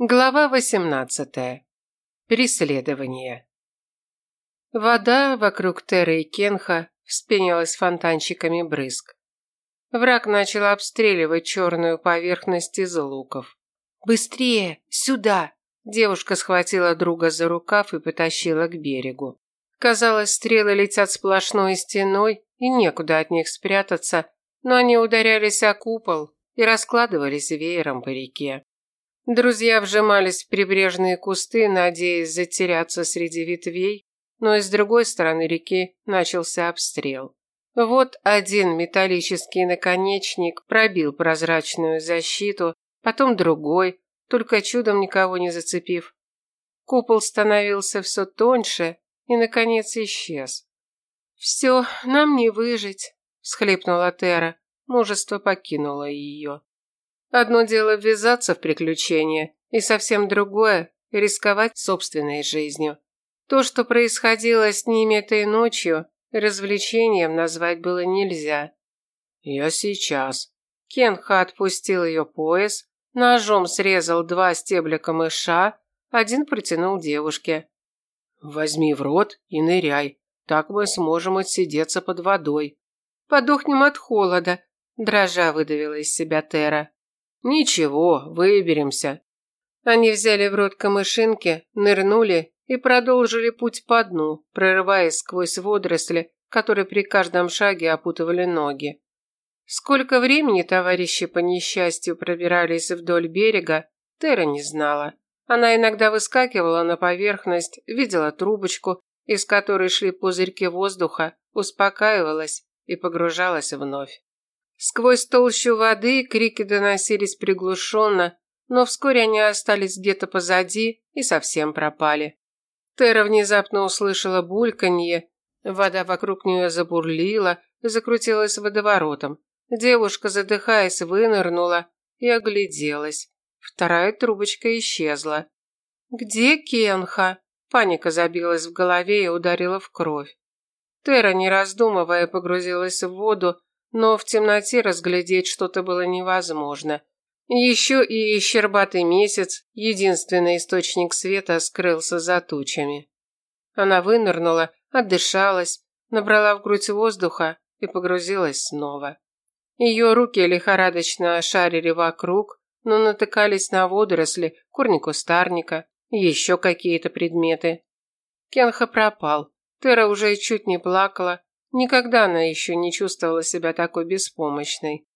Глава 18. Преследование. Вода вокруг Теры и Кенха вспенилась фонтанчиками брызг. Враг начал обстреливать черную поверхность из луков. «Быстрее! Сюда!» Девушка схватила друга за рукав и потащила к берегу. Казалось, стрелы летят сплошной стеной, и некуда от них спрятаться, но они ударялись о купол и раскладывались веером по реке. Друзья вжимались в прибрежные кусты, надеясь затеряться среди ветвей, но и с другой стороны реки начался обстрел. Вот один металлический наконечник пробил прозрачную защиту, потом другой, только чудом никого не зацепив. Купол становился все тоньше и, наконец, исчез. «Все, нам не выжить», – всхлипнула Тера. Мужество покинуло ее. Одно дело ввязаться в приключения, и совсем другое – рисковать собственной жизнью. То, что происходило с ними этой ночью, развлечением назвать было нельзя. «Я сейчас». Кенха отпустил ее пояс, ножом срезал два стебля камыша, один протянул девушке. «Возьми в рот и ныряй, так мы сможем отсидеться под водой». «Подохнем от холода», – дрожа выдавила из себя Тера. «Ничего, выберемся». Они взяли в рот камышинки, нырнули и продолжили путь по дну, прорываясь сквозь водоросли, которые при каждом шаге опутывали ноги. Сколько времени товарищи по несчастью пробирались вдоль берега, Тера не знала. Она иногда выскакивала на поверхность, видела трубочку, из которой шли пузырьки воздуха, успокаивалась и погружалась вновь. Сквозь толщу воды крики доносились приглушенно, но вскоре они остались где-то позади и совсем пропали. Тера внезапно услышала бульканье, вода вокруг нее забурлила, закрутилась водоворотом. Девушка, задыхаясь, вынырнула и огляделась. Вторая трубочка исчезла. «Где Кенха?» Паника забилась в голове и ударила в кровь. Тера, не раздумывая, погрузилась в воду, но в темноте разглядеть что-то было невозможно. Еще и щербатый месяц, единственный источник света, скрылся за тучами. Она вынырнула, отдышалась, набрала в грудь воздуха и погрузилась снова. Ее руки лихорадочно шарили вокруг, но натыкались на водоросли, корни кустарника, еще какие-то предметы. Кенха пропал. Тера уже чуть не плакала, Никогда она еще не чувствовала себя такой беспомощной.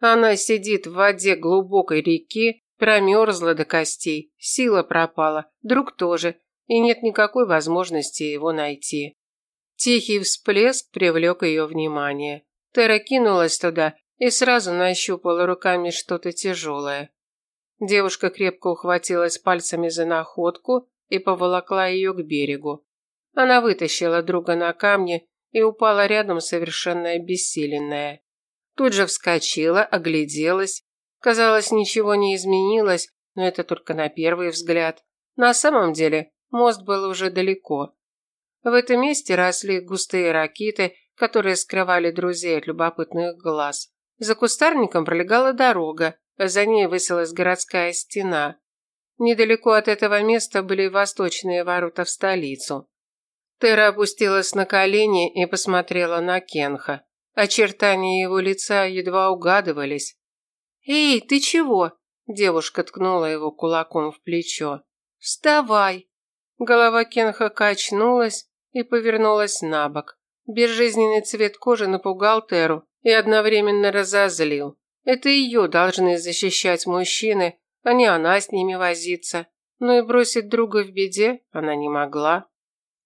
Она сидит в воде глубокой реки, промерзла до костей, сила пропала, друг тоже, и нет никакой возможности его найти. Тихий всплеск привлек ее внимание. Тера кинулась туда и сразу нащупала руками что-то тяжелое. Девушка крепко ухватилась пальцами за находку и поволокла ее к берегу. Она вытащила друга на камни и упала рядом совершенно обессиленная. Тут же вскочила, огляделась. Казалось, ничего не изменилось, но это только на первый взгляд. На самом деле мост был уже далеко. В этом месте росли густые ракиты, которые скрывали друзей от любопытных глаз. За кустарником пролегала дорога, а за ней высилась городская стена. Недалеко от этого места были восточные ворота в столицу. Тера опустилась на колени и посмотрела на Кенха. Очертания его лица едва угадывались. «Эй, ты чего?» Девушка ткнула его кулаком в плечо. «Вставай!» Голова Кенха качнулась и повернулась на бок. Безжизненный цвет кожи напугал Теру и одновременно разозлил. Это ее должны защищать мужчины, а не она с ними возиться. Но и бросить друга в беде она не могла.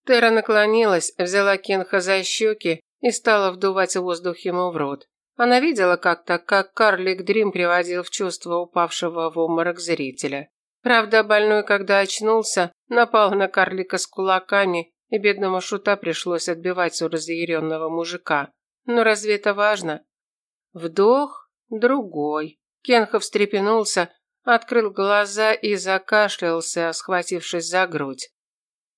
Тера наклонилась, взяла Кенха за щеки и стала вдувать воздух ему в рот. Она видела как-то, как карлик Дрим приводил в чувство упавшего в обморок зрителя. Правда, больной, когда очнулся, напал на карлика с кулаками, и бедному шута пришлось отбивать у разъяренного мужика. Но разве это важно? Вдох, другой. Кенхов встрепенулся, открыл глаза и закашлялся, схватившись за грудь.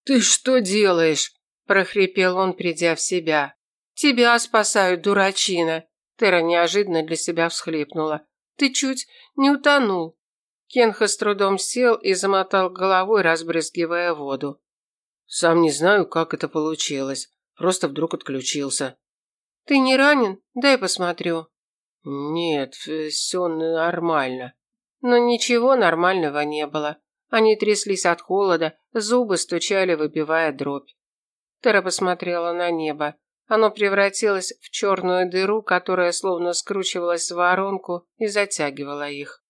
«Ты что делаешь?» – прохрипел он, придя в себя. «Тебя спасают, дурачина!» Тера неожиданно для себя всхлипнула. «Ты чуть не утонул». Кенха с трудом сел и замотал головой, разбрызгивая воду. Сам не знаю, как это получилось. Просто вдруг отключился. Ты не ранен? Дай посмотрю. Нет, все нормально. Но ничего нормального не было. Они тряслись от холода, зубы стучали, выбивая дробь. Тера посмотрела на небо. Оно превратилось в черную дыру, которая словно скручивалась в воронку и затягивала их.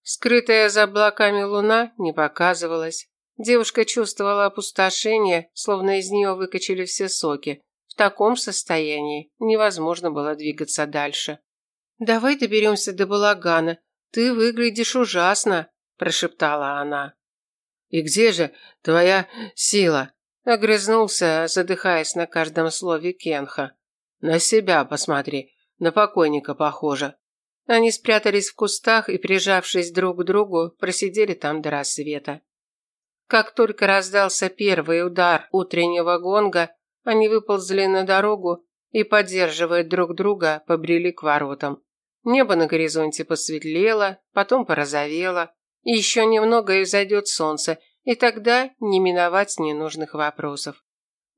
Скрытая за облаками луна не показывалась. Девушка чувствовала опустошение, словно из нее выкачали все соки. В таком состоянии невозможно было двигаться дальше. «Давай доберемся до балагана. Ты выглядишь ужасно», – прошептала она. «И где же твоя сила?» – огрызнулся, задыхаясь на каждом слове Кенха. «На себя посмотри, на покойника похоже». Они спрятались в кустах и, прижавшись друг к другу, просидели там до рассвета. Как только раздался первый удар утреннего гонга, они выползли на дорогу и, поддерживая друг друга, побрели к воротам. Небо на горизонте посветлело, потом порозовело, еще немного и взойдет солнце, и тогда не миновать ненужных вопросов.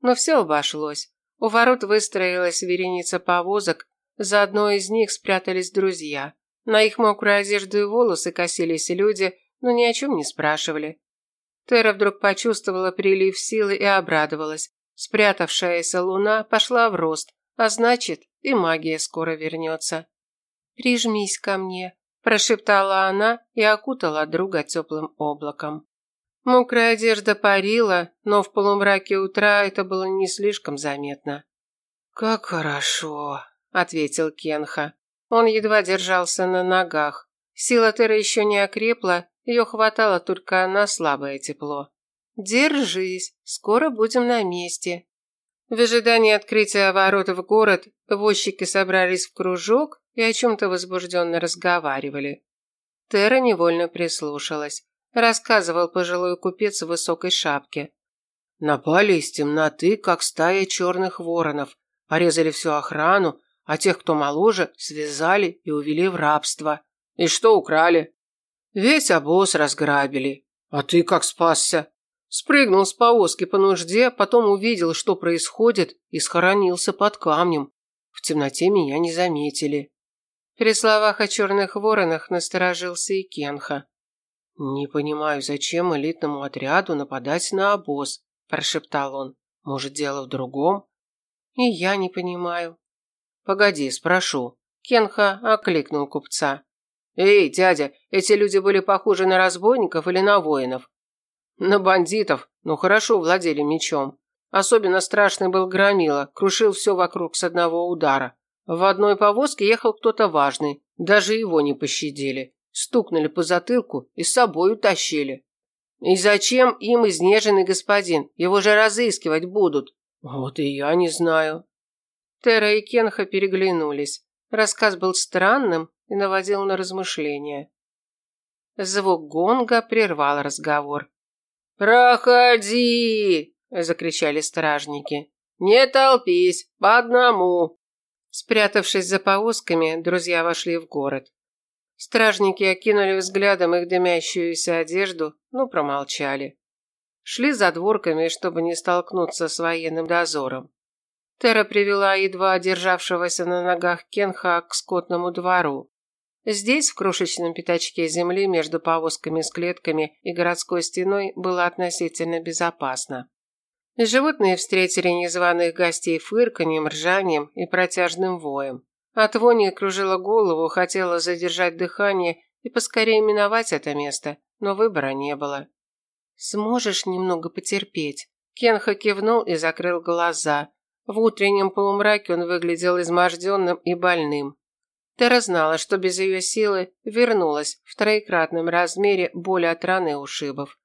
Но все обошлось. У ворот выстроилась вереница повозок, за одной из них спрятались друзья. На их мокрую одежду и волосы косились люди, но ни о чем не спрашивали. Тера вдруг почувствовала прилив силы и обрадовалась. Спрятавшаяся луна пошла в рост, а значит, и магия скоро вернется. «Прижмись ко мне», – прошептала она и окутала друга теплым облаком. Мокрая одежда парила, но в полумраке утра это было не слишком заметно. «Как хорошо», – ответил Кенха. Он едва держался на ногах. Сила Теры еще не окрепла, ее хватало только на слабое тепло. «Держись, скоро будем на месте». В ожидании открытия ворот в город возчики собрались в кружок и о чем-то возбужденно разговаривали. Тера невольно прислушалась. Рассказывал пожилой купец в высокой шапке. Напали из темноты, как стая черных воронов. Порезали всю охрану, а тех, кто моложе, связали и увели в рабство. И что украли? Весь обоз разграбили. А ты как спасся? Спрыгнул с повозки по нужде, потом увидел, что происходит, и схоронился под камнем. В темноте меня не заметили. При словах о черных воронах насторожился и Кенха. «Не понимаю, зачем элитному отряду нападать на обоз?» – прошептал он. «Может, дело в другом?» «И я не понимаю». «Погоди, спрошу». Кенха окликнул купца. «Эй, дядя, эти люди были похожи на разбойников или на воинов?» «На бандитов, но хорошо владели мечом. Особенно страшный был Громила, крушил все вокруг с одного удара. В одной повозке ехал кто-то важный, даже его не пощадили. Стукнули по затылку и с собой утащили. И зачем им изнеженный господин? Его же разыскивать будут. Вот и я не знаю. Тера и Кенха переглянулись. Рассказ был странным, и наводил на размышления. Звук гонга прервал разговор. «Проходи!» – закричали стражники. «Не толпись, по одному!» Спрятавшись за повозками, друзья вошли в город. Стражники окинули взглядом их дымящуюся одежду, но промолчали. Шли за дворками, чтобы не столкнуться с военным дозором. Тера привела едва державшегося на ногах Кенха к скотному двору. Здесь, в крошечном пятачке земли между повозками с клетками и городской стеной, было относительно безопасно. Животные встретили незваных гостей фырканьем, ржанием и протяжным воем. От вони кружила голову, хотела задержать дыхание и поскорее миновать это место, но выбора не было. «Сможешь немного потерпеть?» Кенха кивнул и закрыл глаза. В утреннем полумраке он выглядел изможденным и больным. Тера знала, что без ее силы вернулась в троекратном размере боль от раны и ушибов.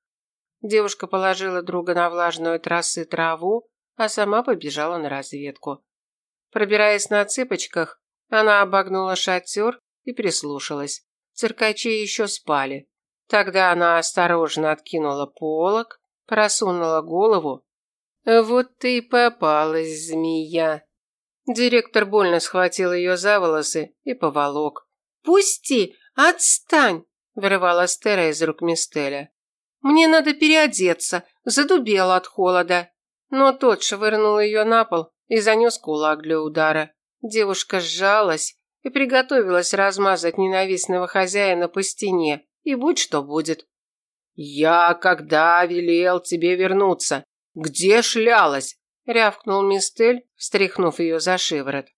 Девушка положила друга на влажную трассы траву, а сама побежала на разведку. Пробираясь на цыпочках, она обогнула шатер и прислушалась. Циркачи еще спали. Тогда она осторожно откинула полог, просунула голову. Вот ты и попалась, змея. Директор больно схватил ее за волосы и поволок. «Пусти! Отстань!» вырывала Стера из рук Мистеля. «Мне надо переодеться, задубела от холода». Но тот швырнул ее на пол и занес кулак для удара. Девушка сжалась и приготовилась размазать ненавистного хозяина по стене, и будь что будет. «Я когда велел тебе вернуться? Где шлялась?» – рявкнул Мистель, встряхнув ее за шиворот.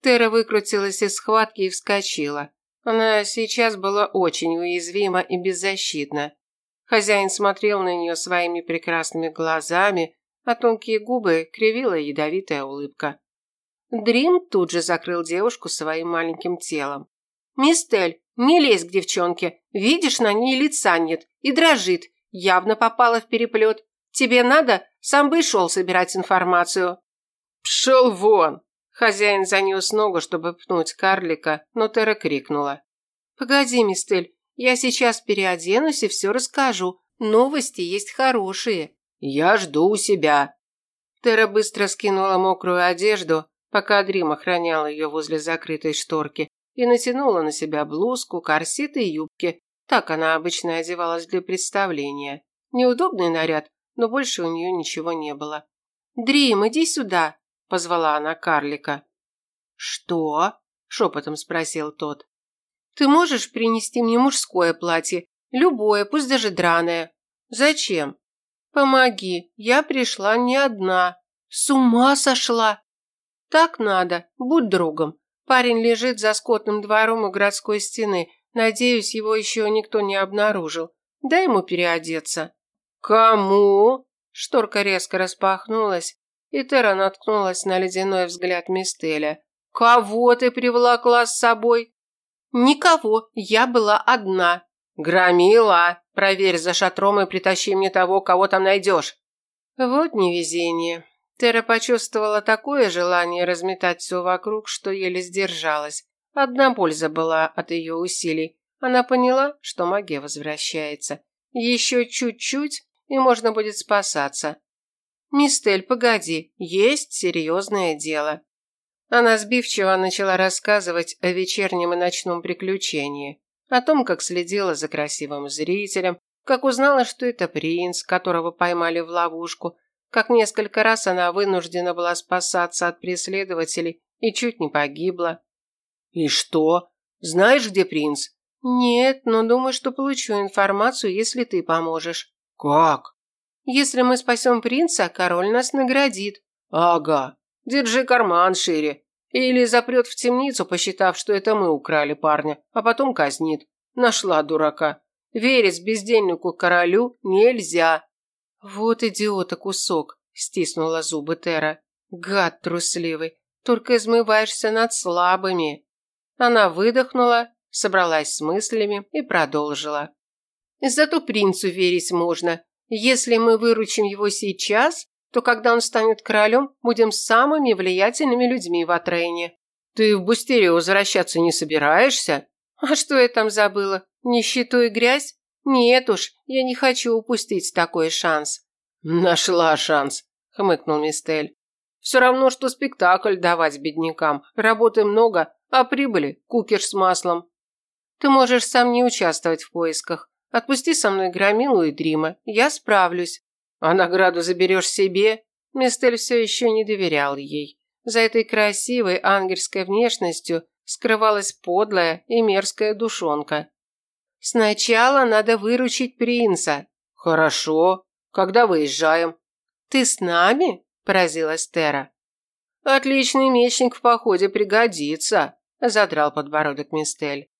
Тера выкрутилась из схватки и вскочила. Она сейчас была очень уязвима и беззащитна. Хозяин смотрел на нее своими прекрасными глазами, а тонкие губы кривила ядовитая улыбка. Дрим тут же закрыл девушку своим маленьким телом. «Мистель, не лезь к девчонке. Видишь, на ней лица нет и дрожит. Явно попала в переплет. Тебе надо? Сам бы и шел собирать информацию». «Пшел вон!» Хозяин занес ногу, чтобы пнуть карлика, но Тера крикнула. «Погоди, Мистель, я сейчас переоденусь и все расскажу. Новости есть хорошие». «Я жду у себя». Тера быстро скинула мокрую одежду, пока Дрим охранял ее возле закрытой шторки, и натянула на себя блузку, корсет и юбки. Так она обычно одевалась для представления. Неудобный наряд, но больше у нее ничего не было. «Дрим, иди сюда!» – позвала она карлика. «Что?» – шепотом спросил тот. «Ты можешь принести мне мужское платье? Любое, пусть даже драное». «Зачем?» «Помоги, я пришла не одна». «С ума сошла!» «Так надо, будь другом. Парень лежит за скотным двором у городской стены. Надеюсь, его еще никто не обнаружил. Дай ему переодеться». «Кому?» Шторка резко распахнулась, и Тера наткнулась на ледяной взгляд Мистеля. «Кого ты приволокла с собой?» «Никого, я была одна». «Громила, проверь за шатром и притащи мне того, кого там найдешь». Вот невезение. Тера почувствовала такое желание разметать все вокруг, что еле сдержалась. Одна польза была от ее усилий. Она поняла, что магия возвращается. Еще чуть-чуть, и можно будет спасаться. «Мистель, погоди, есть серьезное дело». Она сбивчиво начала рассказывать о вечернем и ночном приключении, о том, как следила за красивым зрителем, как узнала, что это принц, которого поймали в ловушку, как несколько раз она вынуждена была спасаться от преследователей и чуть не погибла. «И что? Знаешь, где принц?» «Нет, но думаю, что получу информацию, если ты поможешь». «Как?» Если мы спасем принца, король нас наградит. Ага. Держи карман шире. Или запрет в темницу, посчитав, что это мы украли парня, а потом казнит. Нашла дурака. Верить бездельнику королю нельзя. Вот идиота кусок, стиснула зубы Тера. Гад трусливый. Только измываешься над слабыми. Она выдохнула, собралась с мыслями и продолжила. Зато принцу верить можно. Если мы выручим его сейчас, то когда он станет королем, будем самыми влиятельными людьми в Атрейне. Ты в Бустерию возвращаться не собираешься? А что я там забыла? Нищету и грязь? Нет уж, я не хочу упустить такой шанс. Нашла шанс, хмыкнул Мистель. Все равно, что спектакль давать беднякам. Работы много, а прибыли – кукиш с маслом. Ты можешь сам не участвовать в поисках. Отпусти со мной Громилу и Дрима, я справлюсь. А награду заберешь себе?» Мистель все еще не доверял ей. За этой красивой ангельской внешностью скрывалась подлая и мерзкая душонка. «Сначала надо выручить принца». «Хорошо. Когда выезжаем?» «Ты с нами?» – поразилась Тера. «Отличный мечник в походе пригодится», – задрал подбородок Мистель.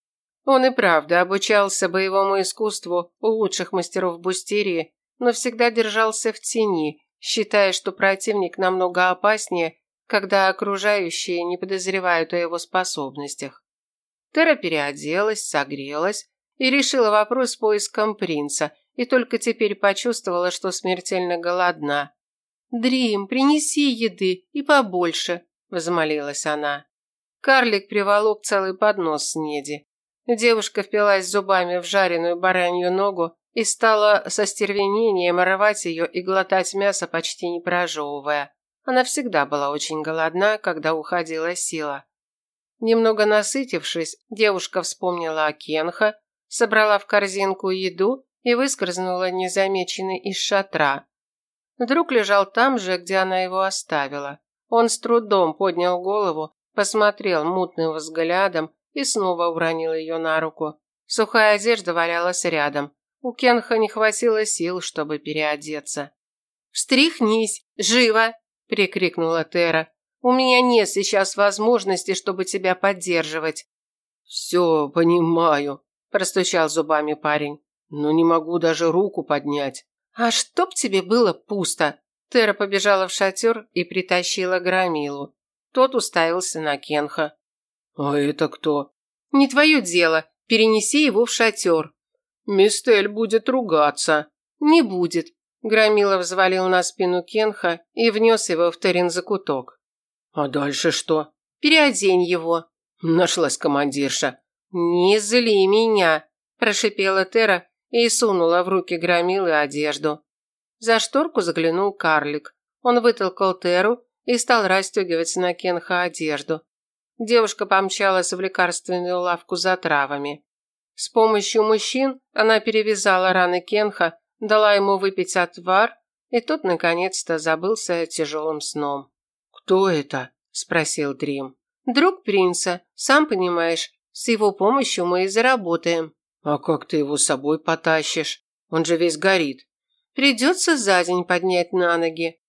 Он и правда обучался боевому искусству у лучших мастеров Бустерии, но всегда держался в тени, считая, что противник намного опаснее, когда окружающие не подозревают о его способностях. Тера переоделась, согрелась и решила вопрос с поиском принца, и только теперь почувствовала, что смертельно голодна. «Дрим, принеси еды и побольше», – взмолилась она. Карлик приволок целый поднос снеди. Девушка впилась зубами в жареную баранью ногу и стала со стервенением рвать ее и глотать мясо, почти не прожевывая. Она всегда была очень голодна, когда уходила сила. Немного насытившись, девушка вспомнила о Кенха, собрала в корзинку еду и выскользнула незамеченной из шатра. Друг лежал там же, где она его оставила. Он с трудом поднял голову, посмотрел мутным взглядом и снова уронил ее на руку. Сухая одежда валялась рядом. У Кенха не хватило сил, чтобы переодеться. «Встряхнись! Живо!» – прикрикнула Тера. «У меня нет сейчас возможности, чтобы тебя поддерживать». «Все понимаю», – простучал зубами парень. «Но не могу даже руку поднять». «А чтоб тебе было пусто!» Тера побежала в шатер и притащила Громилу. Тот уставился на Кенха. «А это кто?» «Не твое дело. Перенеси его в шатер». «Мистель будет ругаться». «Не будет». Громила взвалил на спину Кенха и внес его в Терин закуток. «А дальше что?» «Переодень его». Нашлась командирша. «Не зли меня», – прошипела Тера и сунула в руки Громилы одежду. За шторку заглянул карлик. Он вытолкал Теру и стал расстегивать на Кенха одежду. Девушка помчалась в лекарственную лавку за травами. С помощью мужчин она перевязала раны Кенха, дала ему выпить отвар, и тот наконец-то забылся тяжелым сном. «Кто это?» – спросил Дрим. «Друг принца, сам понимаешь, с его помощью мы и заработаем». «А как ты его с собой потащишь? Он же весь горит». «Придется за день поднять на ноги».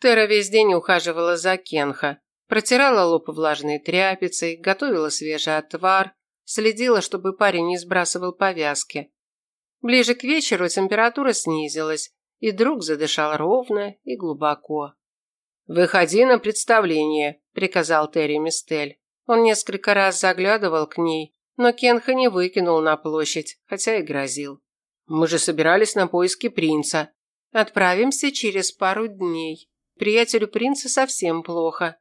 Тера весь день ухаживала за Кенха, протирала лоб влажной тряпицей, готовила свежий отвар, следила, чтобы парень не сбрасывал повязки. Ближе к вечеру температура снизилась, и друг задышал ровно и глубоко. «Выходи на представление», – приказал Терри Мистель. Он несколько раз заглядывал к ней, но Кенха не выкинул на площадь, хотя и грозил. «Мы же собирались на поиски принца. Отправимся через пару дней. Приятелю принца совсем плохо».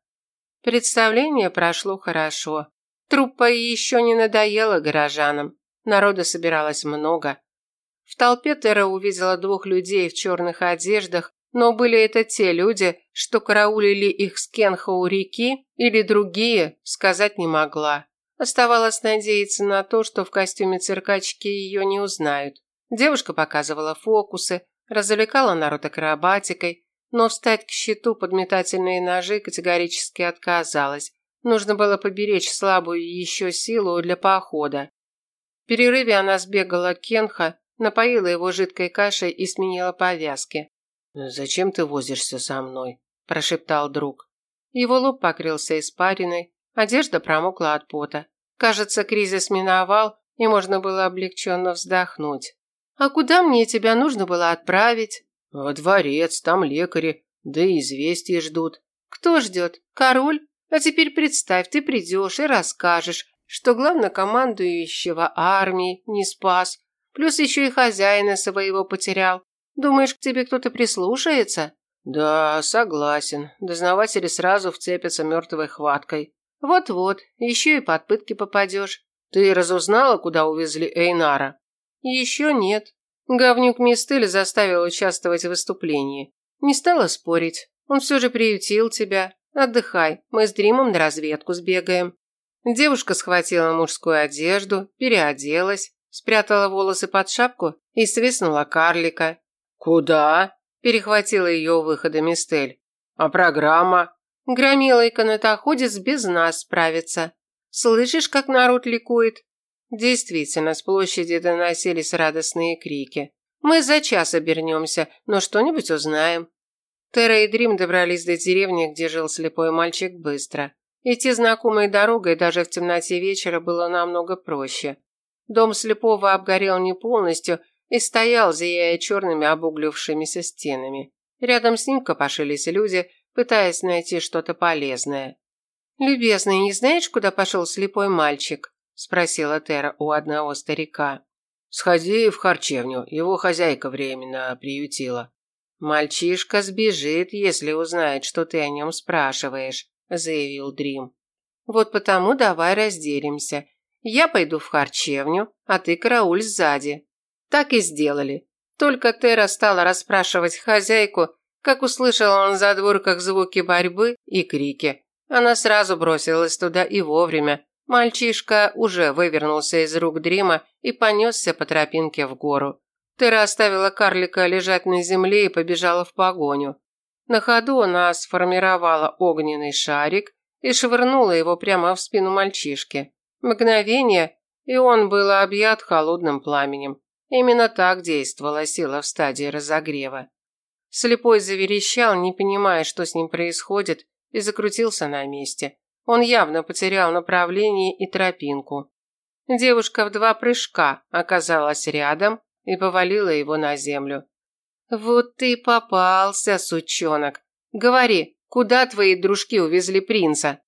Представление прошло хорошо. Труппа еще не надоела горожанам. Народа собиралось много. В толпе Тера увидела двух людей в черных одеждах, но были это те люди, что караулили их с Кенха у реки, или другие, сказать не могла. Оставалось надеяться на то, что в костюме циркачки ее не узнают. Девушка показывала фокусы, развлекала народ акробатикой, но встать к щиту под метательные ножи категорически отказалась. Нужно было поберечь слабую еще силу для похода. В перерыве она сбегала к Кенха, напоила его жидкой кашей и сменила повязки. «Зачем ты возишься со мной?» – прошептал друг. Его лоб покрылся испариной, одежда промокла от пота. Кажется, кризис миновал, и можно было облегченно вздохнуть. «А куда мне тебя нужно было отправить?» «Во дворец, там лекари, да и известия ждут». «Кто ждет? Король? А теперь представь, ты придешь и расскажешь, что главнокомандующего армии не спас, плюс еще и хозяина своего потерял. Думаешь, к тебе кто-то прислушается?» «Да, согласен. Дознаватели сразу вцепятся мертвой хваткой. Вот-вот, еще и под пытки попадешь. Ты разузнала, куда увезли Эйнара? Еще нет. Говнюк Мистель заставил участвовать в выступлении. Не стала спорить. Он все же приютил тебя. Отдыхай, мы с Дримом на разведку сбегаем. Девушка схватила мужскую одежду, переоделась, спрятала волосы под шапку и свистнула карлика. «Куда?» – перехватила ее выхода Мистель. «А программа?» Громила и канатоходец без нас справится. Слышишь, как народ ликует? Действительно, с площади доносились радостные крики. Мы за час обернемся, но что-нибудь узнаем. Тера и Дрим добрались до деревни, где жил слепой мальчик, быстро. Идти знакомой дорогой даже в темноте вечера было намного проще. Дом слепого обгорел не полностью и стоял, зияя черными обуглившимися стенами. Рядом с ним копошились люди – пытаясь найти что-то полезное. «Любезный, не знаешь, куда пошел слепой мальчик?» – спросила Тера у одного старика. «Сходи в харчевню, его хозяйка временно приютила». «Мальчишка сбежит, если узнает, что ты о нем спрашиваешь», – заявил Дрим. «Вот потому давай разделимся. Я пойду в харчевню, а ты карауль сзади». Так и сделали. Только Тера стала расспрашивать хозяйку, как услышала он за дворках звуки борьбы и крики. Она сразу бросилась туда и вовремя. Мальчишка уже вывернулся из рук Дрима и понесся по тропинке в гору. Тера оставила карлика лежать на земле и побежала в погоню. На ходу она сформировала огненный шарик и швырнула его прямо в спину мальчишки. Мгновение, и он был объят холодным пламенем. Именно так действовала сила в стадии разогрева. Слепой заверещал, не понимая, что с ним происходит, и закрутился на месте. Он явно потерял направление и тропинку. Девушка в два прыжка оказалась рядом и повалила его на землю. «Вот ты попался, сучонок! Говори, куда твои дружки увезли принца?»